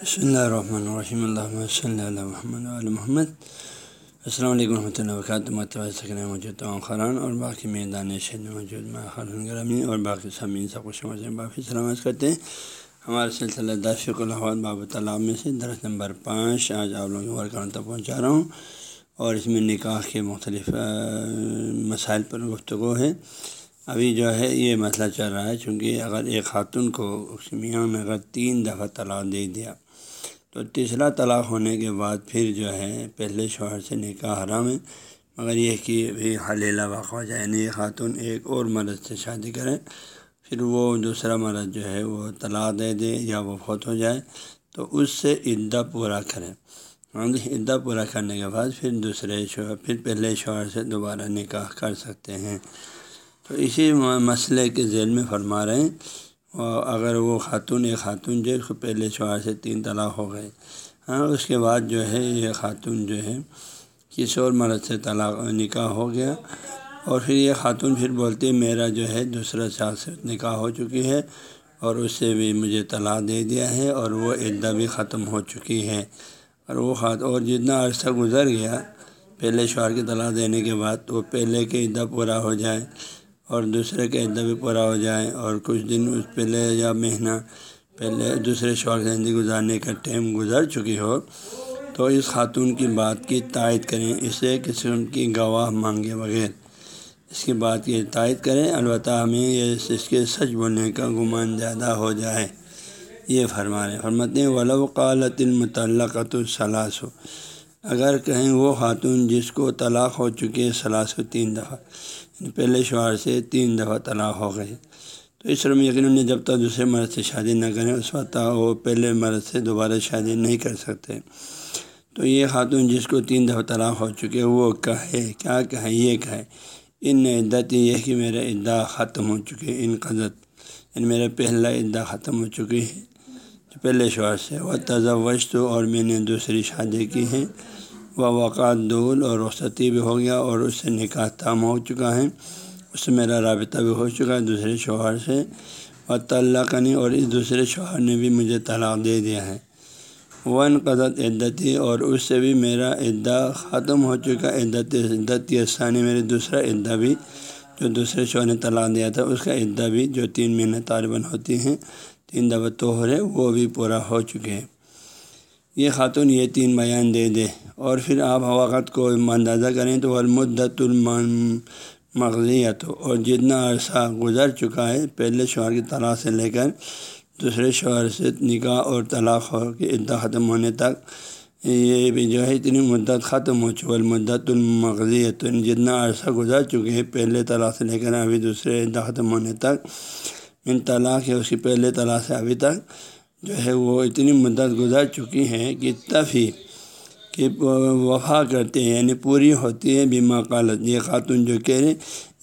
بسم اللہ الرحمن الرحیم اللہ صلی اللہ محمد علیہ محمد السلام علیکم ورحمۃ اللہ وبرکاتہ متوازہ سکن موجود تمام خران اور باقی میدان شہر موجود میں خران گرامی اور باقی سامعین سب کو باقی سلامت کرتے ہیں ہمارے سلسلہ داشق الحمد باب طلاب میں سے درخت نمبر پانچ آج آپ لوگوں ورکروں تک پہنچا رہا ہوں اور اس میں نکاح کے مختلف مسائل پر گفتگو ہے ابھی جو ہے یہ مسئلہ چل رہا ہے، چونکہ اگر ایک خاتون کو اس میاں نے اگر تین دفعہ طلاق دے دیا، تو تیسرا طلاق ہونے کے بعد پھر جو ہے پہلے شوہر سے نکاح حرام ہے۔ مگر یہ کہ بھی حلیلہ واقع ہو جائے یعنی یہ خاتون ایک اور مرد سے شادی کرے، پھر وہ دوسرا مرد جو ہے وہ طلاق دے دے یا وہ فوت ہو جائے، تو اس سے عدہ پورا کرے۔ ہاں جی عدہ پورا کرنے کے بعد پھر دوسرے شوہر، پھر پہلے شوہر سے دوبارہ نکاح کر سکتے ہیں۔ تو اسی مسئلے کے ذیل میں فرما رہے ہیں۔ اور اگر وہ خاتون ایک خاتون جو اس پہلے شوہر سے تین طلاق ہو گئے۔ ہاں اس کے بعد جو ہے، یہ خاتون جو ہے کسی اور مرد سے طلاق، نکاح ہو گیا۔ اور پھر یہ خاتون پھر بولتے میرا جو ہے، دوسرا سال سے نکاح ہو چکی ہے اور اس سے بھی مجھے طلاق دے دیا ہے اور وہ عدہ بھی ختم ہو چکی ہے۔ اور وہ خات، اور جتنا عرصہ گزر گیا، پہلے شوہر کی طلاق دینے کے بعد وہ پہلے کے عدہ پورا ہو جائے۔ اور دوسرے کے عدہ بھی پورا ہو جائے اور کچھ دن اس پہلے یا مہینہ پہلے دوسرے شوہر زندگی گزارنے کا ٹائم گزر چکی ہو۔ تو اس خاتون کی بات کی تائید کریں، اسے کسی ان کی گواہ مانگے بغیر۔ اس کی بات کی تائید کریں، البتہ ہمیں یہ اس کے سچ بولنے کا گمان زیادہ ہو جائے۔ یہ فرما رہے فرماتے ولو قالت المتعلقۃ الصلاث اگر کہیں وہ خاتون جس کو طلاق ہو چکی ہے سلاس و تین دفعہ۔ پہلے شوہر سے تین دفعہ طلاق ہو گئی۔ تو اس میں یقیناً جب تک دوسرے مرد سے شادی نہ کریں، اس وقت وہ پہلے مرد سے دوبارہ شادی نہیں کر سکتے۔ تو یہ خاتون جس کو تین دفعہ طلاق ہو چکے، وہ کہے، کیا کہے؟ یہ کہے، ان عدت یہ کہ میرا عدہ ختم ہو چکے، ان قدت یعنی میرا پہلا عدہ ختم ہو چکی ہے جو پہلے شوہر سے وہ تجوش تو اور میں نے دوسری شادی کی ہے۔ وہ وقات دول اور رخصتی بھی ہو گیا اور اس سے نکاح تام ہو چکا ہے۔ اس سے میرا رابطہ بھی ہو چکا ہے دوسرے شوہر سے۔ و طلّہ اور اس دوسرے شوہر نے بھی مجھے طلاق دے دیا ہے۔ ون قدت عدتی اور اس سے بھی میرا عدہ ختم ہو چکا عدت عدت ثانی میرے دوسرا عدہ بھی جو دوسرے شوہر نے طلاق دیا تھا، اس کا عدہ بھی جو تین مہینے طالباً ہوتی ہیں، تین دفعہ توہرے وہ بھی پورا ہو چکے ہیں۔ یہ خاتون یہ تین بیان دے دے۔ اور پھر آپ وقت کو اندازہ کریں تو المدت المان مغزیت اور جتنا عرصہ گزر چکا ہے، پہلے شوہر کی طلاق سے لے کر دوسرے شوہر سے نکاح اور طلاق کے عدہ ختم ہونے تک، یہ بھی جو ہے اتنی مدت ختم ہو چکی۔ المدت المغزیت جتنا عرصہ گزر چکے ہیں، پہلے طلاق سے لے کر ابھی دوسرے عدہ ختم ہونے تک۔ ان طلاق ہے اس کی پہلے طلاق سے ابھی تک جو ہے وہ اتنی مدت گزر چکی ہے کہ تب ہی کہ وفا کرتے ہیں یعنی پوری ہوتی ہے بیمہ قالت۔ یہ خاتون جو کہہ رہے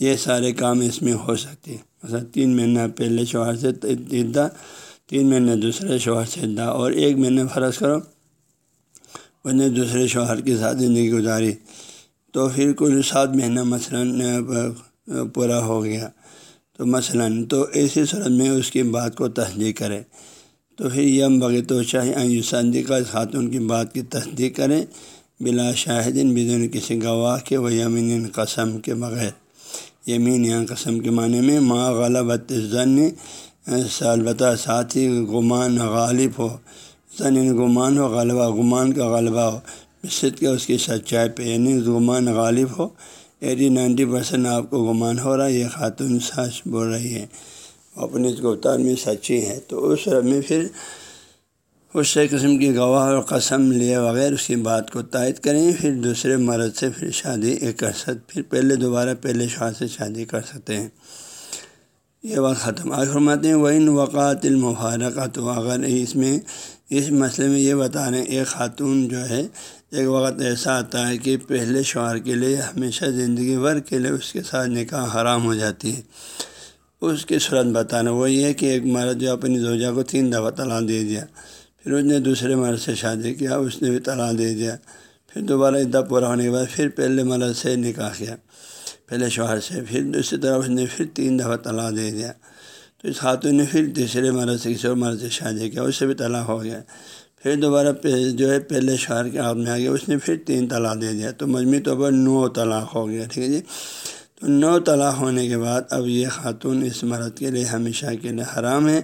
یہ سارے کام اس میں ہو سکتے ہیں۔ مثلا تین مہینہ پہلے شوہر سے عدہ، تین مہینے دوسرے شوہر سے عدہ، اور ایک مہینے فرض کرو اس نے دوسرے شوہر کے ساتھ زندگی گزاری۔ تو پھر کل سات مہینہ مثلاً پورا ہو گیا۔ تو مثلاً تو ایسی صورت میں اس کی بات کو تصدیق کرے تو پھر یم بغیر تو چاہے کا خاتون کی بات کی تصدیق کریں۔ بلا شاہدین بدون کسی گواہ کے و یمین قسم کے بغیر۔ یمین یا قسم کے معنی میں ماں غلط ضن البتہ ساتھ ہی گمان غالب ہو۔ ضن یعنی گمان ہو، غلبہ گمان کا غلبہ ہو۔ مصد کے اس کی سچائی پہ یعنی گمان غالب ہو۔ ایٹی نائنٹی پرسینٹ آپ کو گمان ہو رہا ہے، یہ خاتون سچ بول رہی ہے۔ اپنے گفتار میں سچی ہے تو اس میں پھر اس سے قسم کی گواہ اور قسم لیے بغیر اس کی بات کو تائید کریں، پھر دوسرے مرد سے پھر شادی کر سکتے پھر پہلے دوبارہ پہلے شوہر سے شادی کر سکتے ہیں۔ یہ بات ختم۔ آج فرماتے ہیں وہ ان وقات المفارقہ تو اگر اس میں، اس مسئلے میں یہ بتا رہے ہیں، ایک خاتون جو ہے، ایک وقت ایسا آتا ہے کہ پہلے شوہر کے لیے ہمیشہ زندگی بھر کے لیے اس کے ساتھ نکاح حرام ہو جاتی ہے۔ اس کی صورت بتانا۔ وہ یہ ہے کہ ایک مرد جو اپنی زوجہ کو تین دفعہ طلاق دے دیا، پھر اس نے دوسرے مرد سے شادی کیا، اس نے بھی طلاق دے دیا، پھر دوبارہ ادھر پورا ہونے کے بعد پھر پہلے مرد سے نکاح کیا، پہلے شوہر سے، پھر اسی طرح اس نے پھر تین دفعہ طلاق دے دیا۔ تو اس خاتون نے پھر تیسرے مرد سے، کسی اور مرد سے شادی کیا، اس سے بھی طلاق ہو گیا۔ پھر دوبارہ جو ہے پہلے شہر کے آدمی آ گیا، اس نے پھر تین طلاق دے دیا۔ تو مجموعی طور پر نو طلاق ہو گیا، ٹھیک ہے جی؟ تو نو طلاق ہونے کے بعد اب یہ خاتون اس مرد کے لیے ہمیشہ کے لیے حرام ہے۔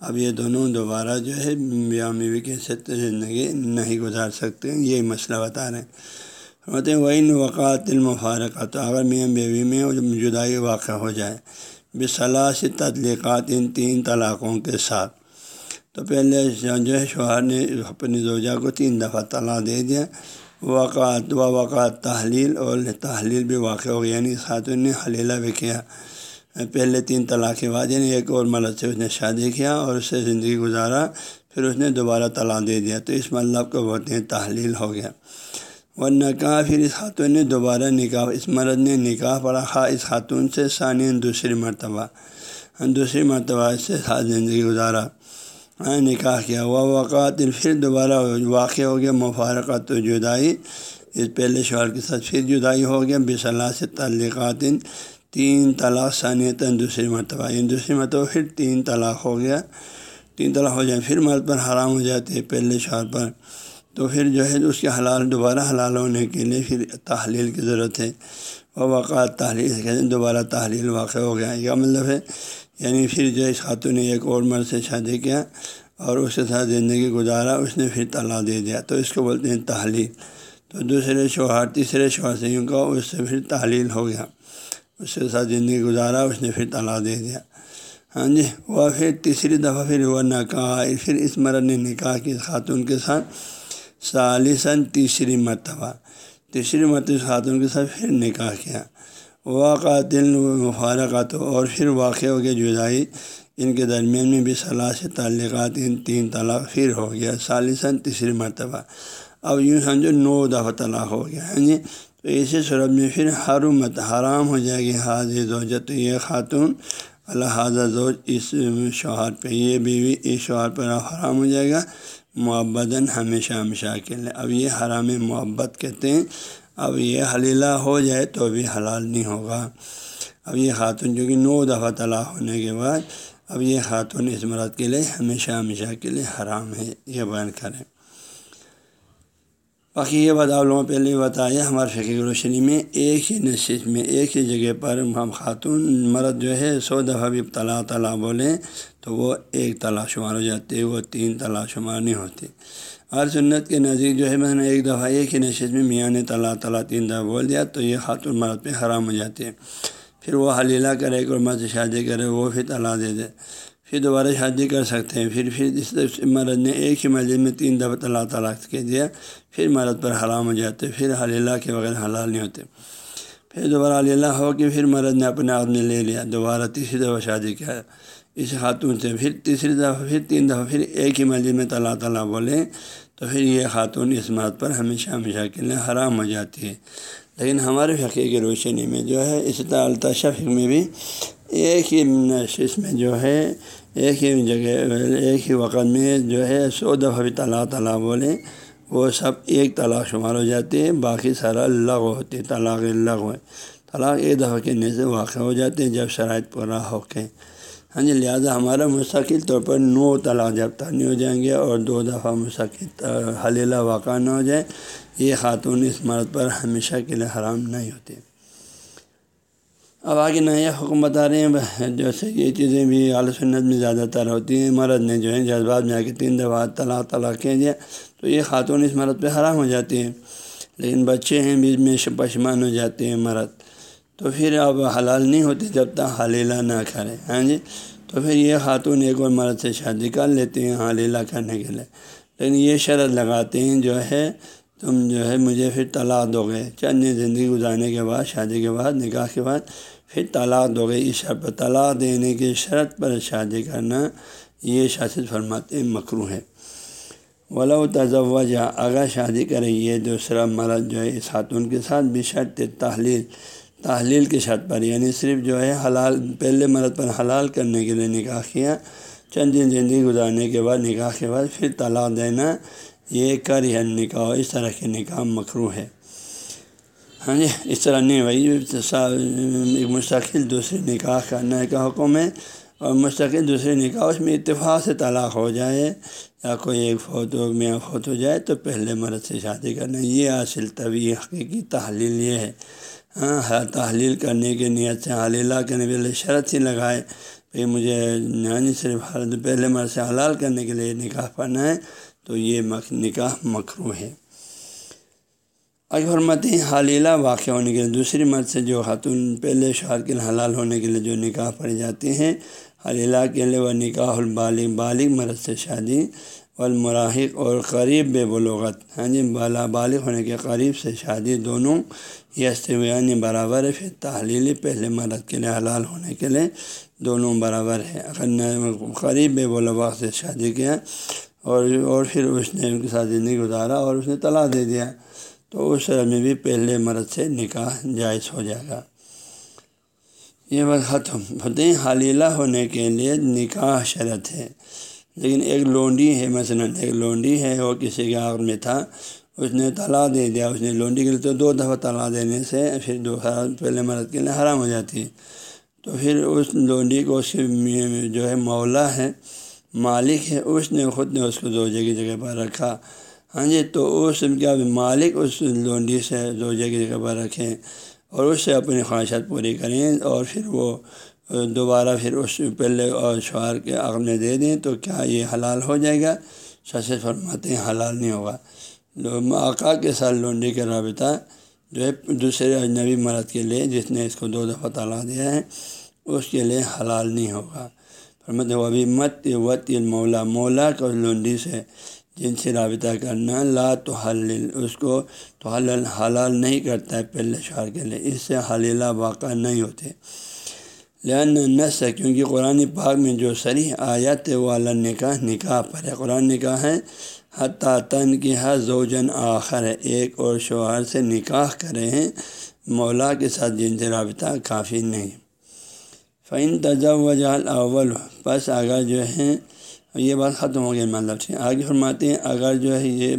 اب یہ دونوں دوبارہ جو ہے بیاہ میوی کے ساتھ زندگی نہیں گزار سکتے یہ مسئلہ بتا رہے ہیں۔ ہوتے وہی وقات المفارقہ تو اگر میاں بیوی میں جدائی واقع ہو جائے بصلاح سے تدلیقات ان تین طلاقوں کے ساتھ۔ تو پہلے جو ہے شوہر نے اپنی زوجہ کو تین دفعہ طلاق دے دیا۔ وقات و وقات تحلیل اور تحلیل بھی واقع ہو گیا یعنی خاتون نے حلیلہ بھی کیا۔ پہلے تین طلاق کے بعد یعنی ایک اور مرد سے اس نے شادی کیا اور اس سے زندگی گزارا، پھر اس نے دوبارہ طلاق دے دیا۔ تو اس مطلب کو بولتے ہیں تحلیل ہو گیا۔ وہ نکاح پھر اس خاتون نے دوبارہ نکاح، اس مرد نے نکاح پڑھا، خواہ اس خاتون سے ثانیہ دوسری مرتبہ دوسری مرتبہ اس سے ساتھ زندگی گزارا۔ نکاح کیا وہ وقات پھر دوبارہ واقع ہو گیا، مفارقت و جدائی۔ اس پہلے شوہر کے ساتھ پھر جدائی ہو گیا۔ بصلاح سے تعلقات تین طلاق ثانیتاً دوسری مرتبہ۔ یعنی دوسری مرتبہ پھر تین طلاق ہو گیا۔ تین طلاق ہو جائے، پھر مرد پر حرام ہو جاتے ہیں پہلے شوہر پر۔ تو پھر جو ہے، اس کے حلال، دوبارہ حلال ہونے کے لیے پھر تحلیل کی ضرورت ہے۔ وہ وقات تحلیل کہتے ہیں دوبارہ تحلیل واقع ہو گیا۔ یہ مطلب ہے یعنی پھر جو اس خاتون نے ایک اور مرد سے شادی کیا اور اس کے ساتھ زندگی گزارا، اس نے پھر طلاق دے دیا۔ تو اس کو بولتے ہیں تحلیل۔ تو دوسرے شوہر، تیسرے شوہر سے یوں کہا اس سے پھر تحلیل ہو گیا۔ اس کے ساتھ زندگی گزارا، اس نے پھر طلاق دے دیا۔ ہاں جی وہ پھر تیسری دفعہ پھر وہ نکاح۔ پھر اس مرد نے نکاح کی خاتون کے ساتھ۔ سالثاً تیسری مرتبہ تیسری مرتبہ خاتون کے ساتھ پھر نکاح کیا۔ واقعات مفارقات اور پھر واقع ہو گیا جدائی، ان کے درمیان میں بھی صلاح سے تعلقات ان تین طلاق پھر ہو گیا سالثاً تیسری مرتبہ۔ اب یوں سمجھو نو دفعہ طلاق ہو گیا ہاں جی تو اسی صورت میں پھر حرمت حرام ہو جائے گی۔ حاضر زوجت، یہ خاتون، الحاظہ زوج اس شوہر پہ، یہ بیوی اس شوہر پر حرام ہو جائے گا۔ محبت ہمیشہ ہمیشہ کے لیے، اب یہ حرام محبت کہتے ہیں۔ اب یہ حلیلہ ہو جائے تو بھی حلال نہیں ہوگا۔ اب یہ خاتون جو کہ نو دفعہ طلاق ہونے کے بعد، اب یہ خاتون اس مراد کے لیے ہمیشہ ہمیشہ کے لیے حرام ہے، یہ بیان کریں۔ باقی یہ بات آپ لوگوں پہلے بتایا ہمارے فقی روشنی میں ایک ہی نشست میں ایک ہی جگہ پر ہم خاتون مرد جو ہے، سو دفعہ بھی طلاق طلاق بولیں تو وہ ایک طلاق شمار ہو جاتے، وہ تین طلاق شمار نہیں ہوتی ہر سنت کے نزدیک جو ہے میں نے ایک دفعہ ایک ہی نشست میں میاں نے طلاق طلاق تین دفعہ بول دیا تو یہ خاتون مرد پہ حرام ہو جاتے ہیں۔ پھر وہ حلیلہ کرے ایک اور مرد شادی کرے، وہ پھر طلاق دے دے۔ پھر دوبارہ شادی کر سکتے ہیں۔ پھر پھر اس مرد نے ایک ہی مسجد میں تین دفعہ طلاق طلاق کے دیا۔ پھر مرد پر حرام ہو جاتے پھر حلیلہ کے بغیر حلال نہیں ہوتے۔ پھر دوبارہ حلیلہ ہو کے پھر مرد نے اپنے آپ نے لے لیا۔ دوبارہ تیسری دفعہ شادی کیا۔ اس خاتون سے پھر تیسری دفعہ پھر تین دفعہ پھر ایک ہی مسجد میں طلاق طلاق بولیں تو پھر یہ خاتون اس مرد پر ہمیشہ ہمیشہ کے لیے حرام ہو جاتی ہے۔ لیکن ہمارے فقے کی روشنی میں جو ہے، اس طرح الطشف میں بھی ایک ہی نشست میں جو ہے، ایک ہی جگہ، ایک ہی وقت میں جو ہے، سو دفعہ بھی طلاق طلاق بولیں وہ سب ایک طلاق شمار ہو جاتے ہیں باقی سارا لغ ہوتی ہے، طلاق لغ ہے۔ طلاق ایک دفعہ کے سے واقع ہو جاتے ہیں جب شرائط پورا ہو کے۔ ہاں جی لہٰذا ہمارا مستقل طور پر نو طلاق جب تانی ہو جائیں گے اور دو دفعہ مستقل حلیلہ واقع نہ ہو جائے یہ خاتون اس مرد پر ہمیشہ کے لیے حرام نہیں ہوتے اب آگے نیا حکم بتا رہے ہیں۔ جیسے یہ چیزیں بھی اعلی سنت میں زیادہ تر ہوتی ہیں۔ مرد نے جو ہے جذبات میں آ کے تین دفعہ طلاق طلاق کہہ دیا تو یہ خاتون اس مرد پہ حرام ہو جاتی ہیں۔ لیکن بچے ہیں، بیچ میں پشمان ہو جاتے ہیں مرد۔ تو پھر اب حلال نہیں ہوتی جب تک حلیلہ نہ کرے ہاں جی؟ تو پھر یہ خاتون ایک اور مرد سے شادی کر لیتے ہیں حلیلہ کرنے کے لیے۔ لیکن یہ شرط لگاتے ہیں جو ہے، تم جو ہے مجھے پھر طلاق دو گے چند زندگی گزارنے کے بعد، شادی کے بعد، نکاح کے بعد پھر طلاق دو گے اس شرط پر طلاق دینے کی شرط پر شادی کرنا یہ شاست فرماتے مکرو ہے۔ ولو تجوجہ اگر شادی کرے یہ دوسرا مرد جو ہے اس خاتون کے ساتھ بھی شرط تحلیل تحلیل کی شرط پر یعنی صرف جو ہے حلال، پہلے مرد پر حلال کرنے کے لیے نکاح کیا، چند دن زندگی گزارنے کے بعد، نکاح کے بعد پھر طلاق دینا، یہ کر یا نکاح، اس طرح کے نکاح مکرو ہے۔ ہاں جی اس طرح نہیں بھائی مستقل دوسرے نکاح کرنے کا حکم ہے اور مستقل دوسرے نکاح اس میں اتفاق سے طلاق ہو جائے یا کوئی ایک فوت ہو میں فوت ہو جائے تو پہلے مرد سے شادی کرنا، یہ حاصل طبی حقیقی تحلیل یہ ہے۔ ہاں تحلیل کرنے کے نیت سے حلیلہ کرنے کے لیے شرط ہی لگائے۔ بھائی مجھے نانی صرف پہلے مرد سے حلال کرنے کے لیے نکاح پڑھنا ہے، تو یہ نکاح مکرو ہے۔ اگر فرماتے حلیلہ واقع ہونے کے لیے دوسری مرد سے جو خاتون پہلے شہر کے حلال ہونے کے لیے جو نکاح پڑھی جاتی ہیں، حلیلہ کے لیے وہ نکاح البالغ، بالغ مرد سے شادی والمراحق اور قریب بے بلوغت ہاں جی بالا بالغ ہونے کے قریب سے شادی دونوں یہ استویانی یعنی برابر ہے، پھر تحلیلی پہلے مرد کے لیے، حلال ہونے کے لیے دونوں برابر ہے اگر قریب بے بلوغت سے شادی کیا اور اور پھر اس نے ان کے ساتھ زندگی گزارا اور اس نے طلاق دے دیا، تو اس میں بھی پہلے مرد سے نکاح جائز ہو جائے گا۔ یہ بات ختم فتح حلیلہ ہونے کے لیے نکاح شرط ہے۔ لیکن ایک لونڈی ہے، مثلا ایک لونڈی ہے وہ کسی کے آگ میں تھا۔ اس نے طلاق دے دیا، اس نے لونڈی کے لیے تو دو دفعہ طلاق دینے سے پھر دو پہلے مرد کے لیے حرام ہو جاتی۔ ہے تو پھر اس لونڈی کو اس جو ہے مولا ہے، مالک ہے، اس نے خود نے اس کو دو جگہ جگہ پر رکھا۔ ہاں جی تو اس کیا مالک اس لونڈی سے دو جگہ جگہ پر رکھیں اور اس سے اپنی خواہشات پوری کریں اور پھر وہ دوبارہ پھر اس پہلے اور شوہر کے عقل میں دے دیں تو کیا یہ حلال ہو جائے گا؟ سچ فرماتے ہیں حلال نہیں ہوگا۔ آقا کے ساتھ لونڈی کا رابطہ جو ہے دوسرے اجنبی مرد کے لیے جس نے اس کو دو دفعہ طلاق دیا ہے، اس کے لیے حلال نہیں ہوگا۔ فرمت و ابھی مت وط مولا مولا کو لونڈی سے جن سے رابطہ کرنا لا تو حل اس کو تو حل حلال نہیں کرتا ہے پہلے شعر کے لیے۔ اس سے حلیلہ واقع نہیں ہوتے۔ لہن نس ہے کیونکہ قرآن پاک میں جو سری آیت والا نکاح نکاح پر ہے۔ قرآن نکاح ہے، حتیٰ تن کی ہر زوجن آخر ہے۔ ایک اور شوہر سے نکاح کرے ہیں، مولا کے ساتھ جن سے رابطہ کافی نہیں۔ فعین تجا وجال اول بس اگر جو ہے، یہ بات ختم ہو گئی مطلب سے آگے فرماتے ہیں، اگر جو ہے، یہ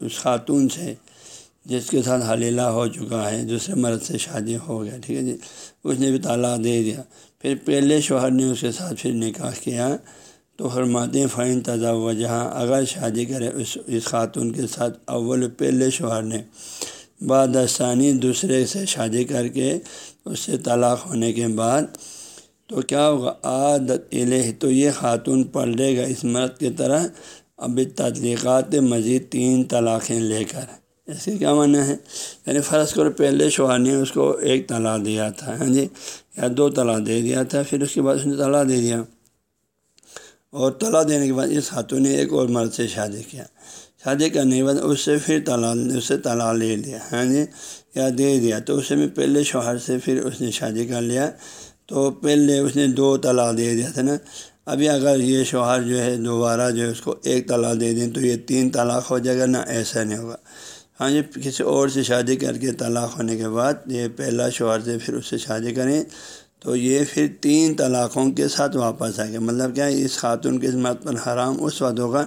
اس خاتون سے جس کے ساتھ حلیلہ ہو چکا ہے دوسرے مرد سے شادی ہو گیا، ٹھیک ہے جی؟ اس نے بھی طلاق دے دیا۔ پھر پہلے شوہر نے اس کے ساتھ پھر نکاح کیا۔ تو فرماتے ہیں فائن تضا وجہ اگر شادی کرے، اس اس خاتون کے ساتھ اول پہلے شوہر نے، بعد ثانی دوسرے سے شادی کر کے، اس سے طلاق ہونے کے بعد، تو کیا ہوگا؟ عادت الہ تو یہ خاتون پل لے گا۔ اس مرد کی طرح ابھی تدلیقات مزید تین طلاقیں لے کر۔ اس کے کیا معنی ہے؟ یعنی فرض کرو پہلے شوہر نے اس کو ایک طلاق دیا تھا ہاں جی یا دو طلاق دے دیا تھا، پھر اس کے بعد اس نے طلاق دے دیا۔ اور طلاق دینے کے بعد اس خاتون نے ایک اور مرد سے شادی کیا۔ شادی کرنے کے بعد اس سے پھر طلاق، اس سے طلاق لے لیا ہاں جی یا دے دیا۔ تو اس میں پہلے شوہر سے پھر اس نے شادی کر لیا۔ تو پہلے اس نے دو طلاق دے دیا تھا نا۔ ابھی اگر یہ شوہر جو ہے دوبارہ جو ہے اس کو ایک طلاق دے دیں تو یہ تین طلاق ہو جائے گا نا ایسا نہیں ہوگا۔ ہاں جی کسی اور سے شادی کر کے طلاق ہونے کے بعد یہ پہلا شوہر سے پھر اس سے شادی کریں تو یہ پھر تین طلاقوں کے ساتھ واپس آئے گا۔ مطلب کیا اس خاتون کی عزمت پر حرام اس وقت ہوگا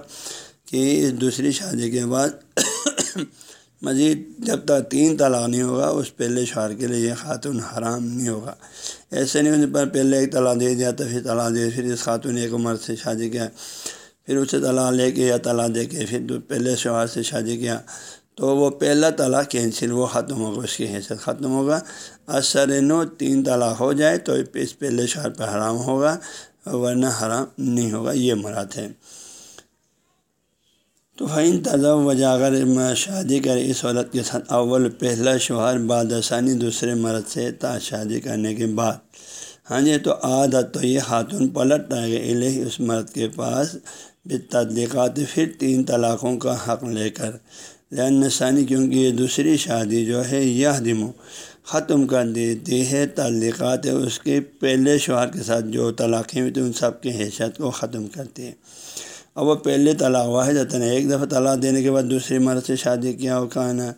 کہ اس دوسری شادی کے بعد مزید جب تک تین طلاق نہیں ہوگا، اس پہلے شوہر کے لیے یہ خاتون حرام نہیں ہوگا۔ ایسے نہیں ہونے پر پہلے ایک طلاق دے دیا تو پھر طلاق دے، پھر اس خاتون ایک عمر سے شادی کیا، پھر اسے طلاق لے کے یا طلاق دے کے پھر پہلے شوہر سے شادی کیا۔ تو وہ پہلا طلاق کینسل، وہ ختم ہوگا، اس کی حیثیت ختم ہوگا۔ اثر نو، تین طلاق ہو جائے تو اس پہلے شوہر پہ حرام ہوگا، ورنہ حرام نہیں ہوگا، یہ مراد ہے۔ تو فعین تازہ وجہ اگر شادی کرے، اس عورت کے ساتھ اول پہلا شوہر بادثانی دوسرے مرد سے تا شادی کرنے کے بعد۔ ہاں جی تو عادت تو یہ خاتون پلٹ آئے گا اس مرد کے پاس بھی پھر تین طلاقوں کا حق لے کر۔ لین نسانی کیونکہ یہ دوسری شادی جو ہے، یہ دمو ختم کر دیتی ہے تعلقات، اس کے پہلے شوہر کے ساتھ جو طلاقیں ہوئی تھیں، ان سب کی حیثیت کو ختم کرتی ہے اب وہ پہلے طلاق واحد ہوتا ہے ایک دفعہ طلاق دینے کے بعد دوسری مرد سے شادی کیا ہو کہنا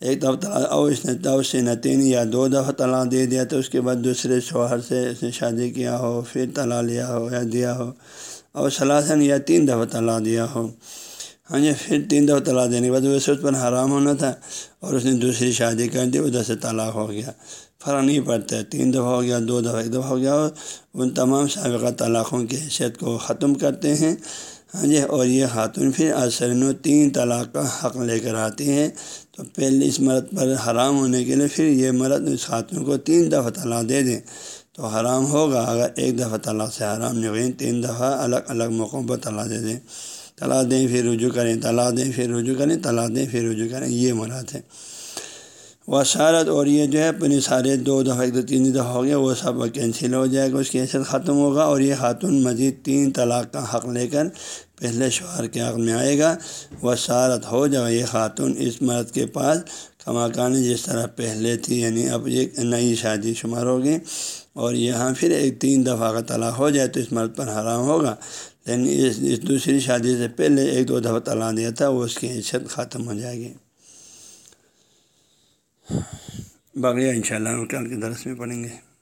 ایک دفعہ طلاق، او اس نے تو سے نتین یا دو دفعہ طلاق دے دیا، تو اس کے بعد دوسرے شوہر سے اس نے شادی کیا ہو، پھر طلاق لیا ہو یا دیا ہو، اور سلاسن یا تین دفعہ طلاق دیا ہو۔ ہاں جی پھر تین دفعہ طلاق دینے کے بعد ویسے اس پر حرام ہونا تھا اور اس نے دوسری شادی کر دی، ادھر سے طلاق ہو گیا۔ فرق نہیں پڑتا ہے تین دفعہ ہو گیا، دو دفعہ، ایک دفعہ ہو گیا ان تمام سابقہ طلاقوں کی حیثیت کو ختم کرتے ہیں۔ ہاں جی اور یہ خاتون پھر اثر و تین طلاق کا حق لے کر آتی ہے تو پہلے اس مرد پر حرام ہونے کے لیے پھر یہ مرد اس خاتون کو تین دفعہ طلاق دے دیں۔ تو حرام ہوگا اگر ایک دفعہ طلاق سے حرام نہیں ہوئی تین دفعہ الگ الگ موقعوں پر طلاق دے دیں۔ طلاق دیں، پھر رجوع کریں، طلاق دیں، پھر رجوع کریں، طلاق دیں، پھر رجوع کریں، یہ مراد ہے۔ وہ شارت اور یہ جو ہے اپنے سارے دو دفعہ، ایک دو، تین دفعہ ہو گیا، وہ سب کینسل ہو جائے گا، اس کی حیثیت ختم ہوگا اور یہ خاتون مزید تین طلاق کا حق لے کر پہلے شوہر کے حق میں آئے گا۔ وہ شارت ہو جائے یہ خاتون اس مرد کے پاس کماکانی جس طرح پہلے تھی یعنی اب ایک نئی شادی شمار ہوگی اور یہاں پھر ایک تین دفعہ کا طلاق ہو جائے تو اس مرد پر حرام ہوگا۔ لیکن اس اس دوسری شادی سے پہلے ایک دو دفعہ طلاق دیا تھا وہ اس کی عزت ختم ہو جائے گی باقی ان شاء اللہ کل کے درس میں پڑھیں گے